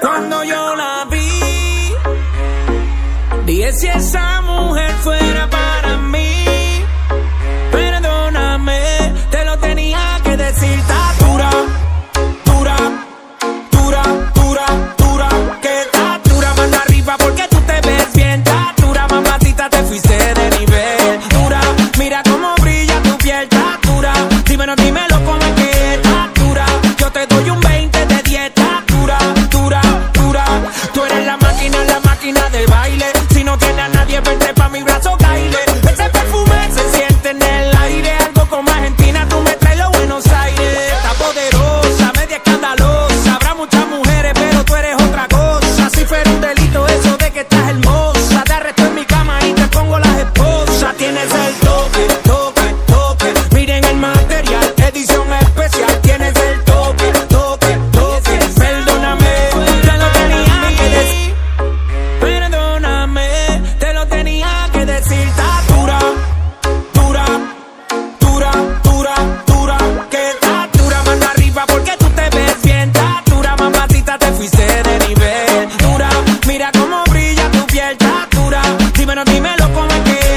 Cuando yo la vi, dije si esa mujer fuera para mí. Perdóname, te lo tenía que decir. Está dura, dura, dura, dura, dura. Que está dura, manda arriba porque tú te ves bien. Está dura, te fuiste de nivel. Dura, mira cómo brilla tu piel. Está dura, dímelo, dímelo, como es que está dura. Yo te doy un beso. Dímelo, dímelo, ¿cómo es que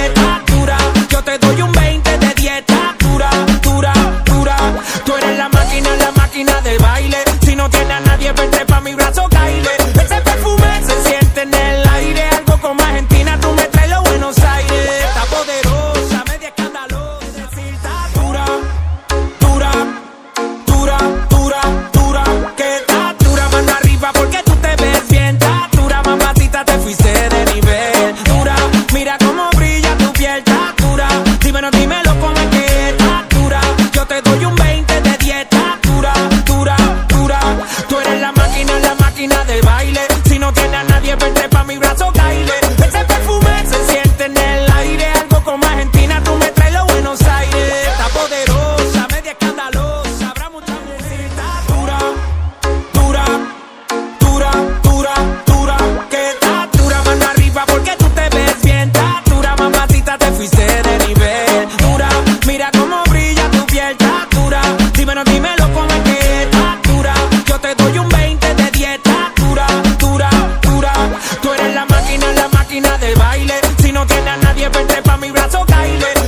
máquina de baile. Si no tienes a nadie, vente pa' mi brazo, Kyle.